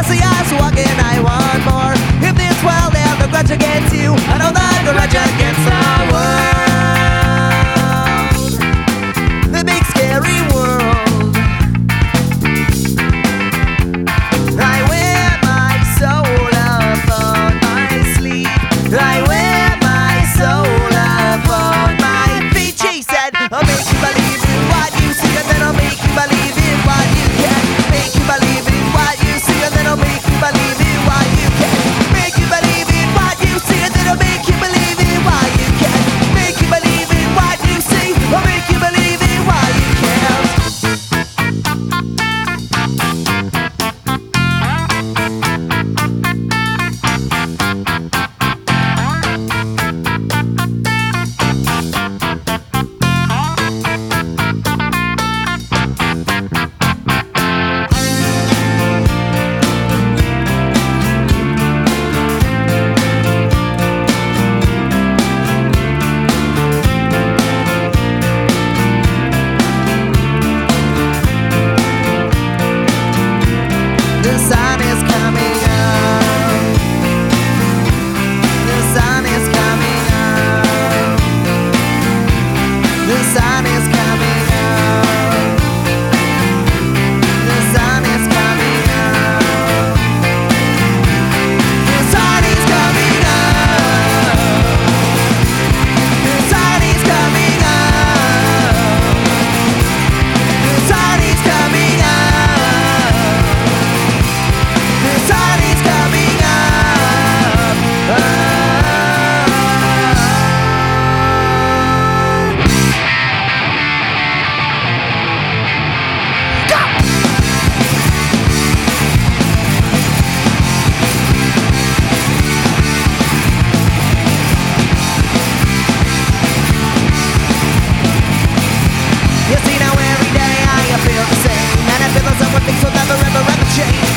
I see us walking, I want more. If this world ever a grudge against you, I like a grudge against Yeah.